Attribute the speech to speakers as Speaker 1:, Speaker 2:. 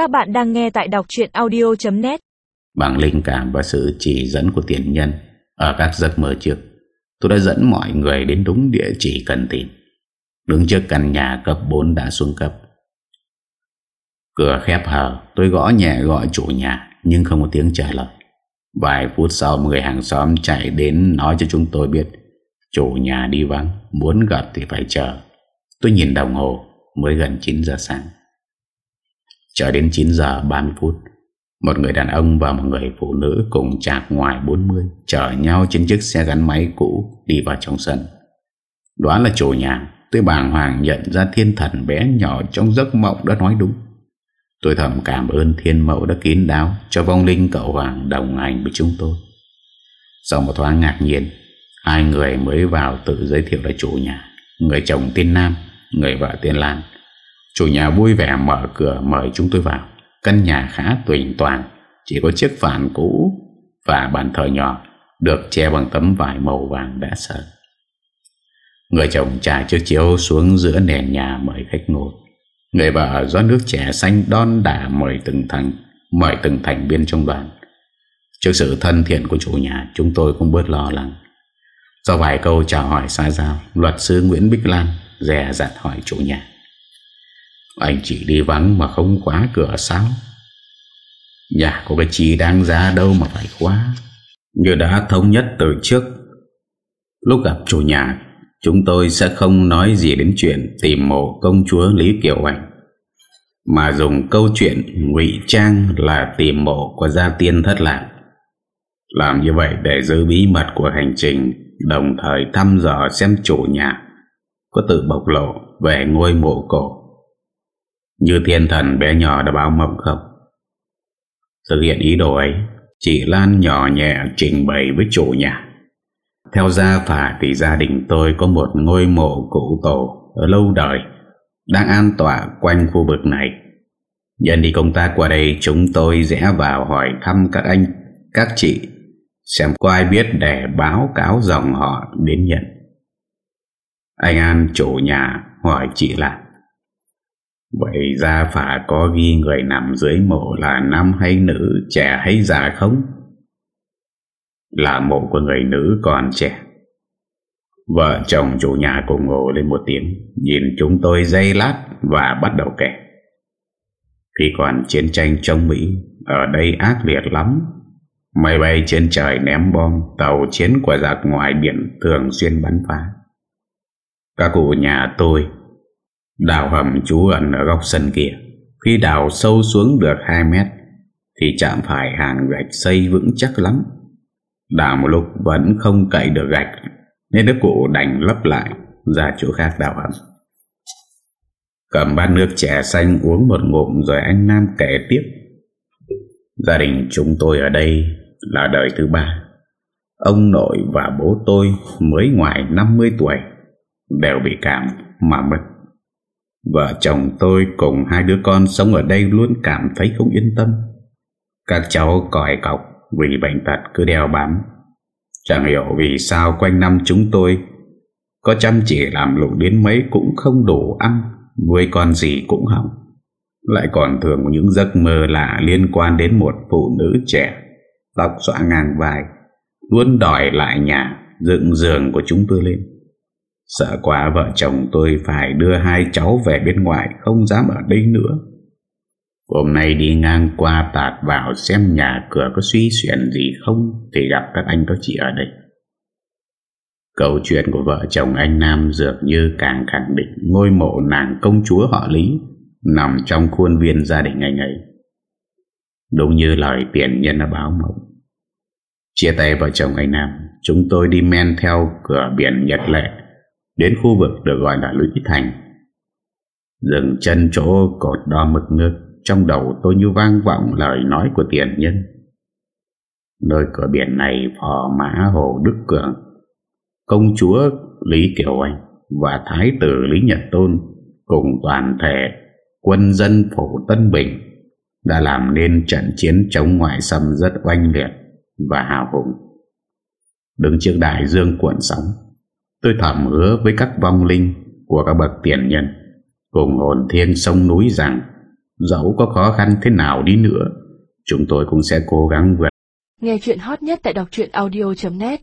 Speaker 1: Các bạn đang nghe tại đọc chuyện audio.net
Speaker 2: Bằng linh cảm và sự chỉ dẫn của tiền nhân, Ở các giấc mơ trước, Tôi đã dẫn mọi người đến đúng địa chỉ cần tìm. Đứng trước căn nhà cấp 4 đã xuống cấp. Cửa khép hờ, Tôi gõ nhẹ gọi chủ nhà, Nhưng không có tiếng trả lời. Vài phút sau, người hàng xóm chạy đến Nói cho chúng tôi biết, Chủ nhà đi vắng, Muốn gặp thì phải chờ. Tôi nhìn đồng hồ, Mới gần 9 giờ sáng. Chờ đến 9 giờ 30 phút, Một người đàn ông và một người phụ nữ Cùng chạc ngoài 40 Chở nhau trên chiếc xe gắn máy cũ Đi vào trong sân. Đó là chủ nhà Tôi bàng hoàng nhận ra thiên thần bé nhỏ Trong giấc mộng đã nói đúng. Tôi thầm cảm ơn thiên mẫu đã kín đáo Cho vong linh cậu Hoàng đồng hành với chúng tôi. Sau một thoáng ngạc nhiên, Hai người mới vào tự giới thiệu là chủ nhà, Người chồng tên Nam, Người vợ tên Lan. Chủ nhà vui vẻ mở cửa mời chúng tôi vào. Căn nhà khá tuyển toàn, Chỉ có chiếc phản cũ Và bàn thờ nhỏ Được che bằng tấm vải màu vàng đã sơn Người chồng trải chiếc chiếu xuống giữa nền nhà mời khách ngồi. Người vợ do nước trẻ xanh đon đả mời từng thành, Mời từng thành viên trong đoàn. Trước sự thân thiện của chủ nhà, Chúng tôi cũng bớt lo lắng. Do vài câu chào hỏi xa giao, Luật sư Nguyễn Bích Lan Dè dặn hỏi chủ nhà. Anh chỉ đi vắng mà không khóa cửa sao? Nhà có cái chi đáng giá đâu mà phải khóa. Như đã thống nhất từ trước, Lúc gặp chủ nhà, Chúng tôi sẽ không nói gì đến chuyện Tìm mộ công chúa Lý Kiều Anh Mà dùng câu chuyện ngụy trang là tìm mộ của gia tiên thất lạc. Làm như vậy để giữ bí mật của hành trình, Đồng thời thăm dò xem chủ nhà Có tự bộc lộ về ngôi mộ cổ. Như thiên thần bé nhỏ đã báo mộng không? Thực hiện ý đồ ấy Chị Lan nhỏ nhẹ trình bày với chủ nhà. Theo gia phả thì gia đình tôi có một ngôi mộ cụ tổ ở lâu đời Đang an tọa quanh khu vực này. Nhân đi công tác qua đây chúng tôi rẽ vào hỏi thăm các anh, các chị Xem có ai biết để báo cáo dòng họ đến nhận. Anh An chủ nhà hỏi chị là Vậy ra phải có ghi người nằm dưới mộ là nam hay nữ, trẻ hay già không? Là mộ của người nữ còn trẻ. Vợ chồng chủ nhà cùng ngồi lên một tiếng Nhìn chúng tôi dây lát và bắt đầu kể. Khi còn chiến tranh trong Mỹ Ở đây ác liệt lắm. Máy bay trên trời ném bom Tàu chiến của giặc ngoài biển Thường xuyên bắn phá. Các cụ nhà tôi Đào hầm trú ẩn ở góc sân kia. Khi đào sâu xuống được 2 mét, Thì chạm phải hàng gạch xây vững chắc lắm. Đào một lúc vẫn không cậy được gạch, Nên đức cụ đành lấp lại Ra chỗ khác đào hầm. Cầm bát nước trẻ xanh uống một ngụm Rồi anh Nam kể tiếp. Gia đình chúng tôi ở đây là đời thứ ba. Ông nội và bố tôi mới ngoài 50 tuổi Đều bị cảm mà mất. Vợ chồng tôi cùng hai đứa con sống ở đây luôn cảm thấy không yên tâm. Các cháu còi cọc vì bệnh tật cứ đeo bám. Chẳng hiểu vì sao quanh năm chúng tôi Có chăm chỉ làm lụng đến mấy cũng không đủ ăn, Nuôi con gì cũng hỏng. Lại còn thường những giấc mơ lạ liên quan đến một phụ nữ trẻ, Tóc xõa ngang vai, Luôn đòi lại nhà, Dựng giường của chúng tôi lên. Sợ quá vợ chồng tôi phải đưa hai cháu về bên ngoài Không dám ở đây nữa Hôm nay đi ngang qua tạt vào xem nhà cửa có suy xuyển gì không Thì gặp các anh các chị ở đây Câu chuyện của vợ chồng anh Nam dường như càng khẳng định ngôi mộ nàng công chúa họ Lý nằm trong khuôn viên gia đình anh ấy. Đúng như lời tiền nhân đã báo mộng. Chia tay vợ chồng anh Nam, chúng tôi đi men theo cửa biển Nhật Lệ đến khu vực được gọi là Lũy Thành. Dừng chân chỗ cột đo mực nước, trong đầu tôi như vang vọng lời nói của tiền nhân. Nơi cửa biển này phò mã Hồ Đức Cường, công chúa Lý Kiều Anh và Thái tử Lý Nhật Tôn cùng toàn thể quân dân phủ Tân Bình đã làm nên trận chiến chống ngoại xâm rất oanh liệt và hào hùng. Đứng trước đại dương cuộn sóng, tôi thầm hứa với các vong linh của các bậc tiền nhân. Cùng hồn thiên sông núi rằng, Dẫu có khó khăn thế nào đi nữa, Chúng tôi cũng sẽ cố gắng vượt
Speaker 1: Nghe chuyện hot nhất tại đọc audio.net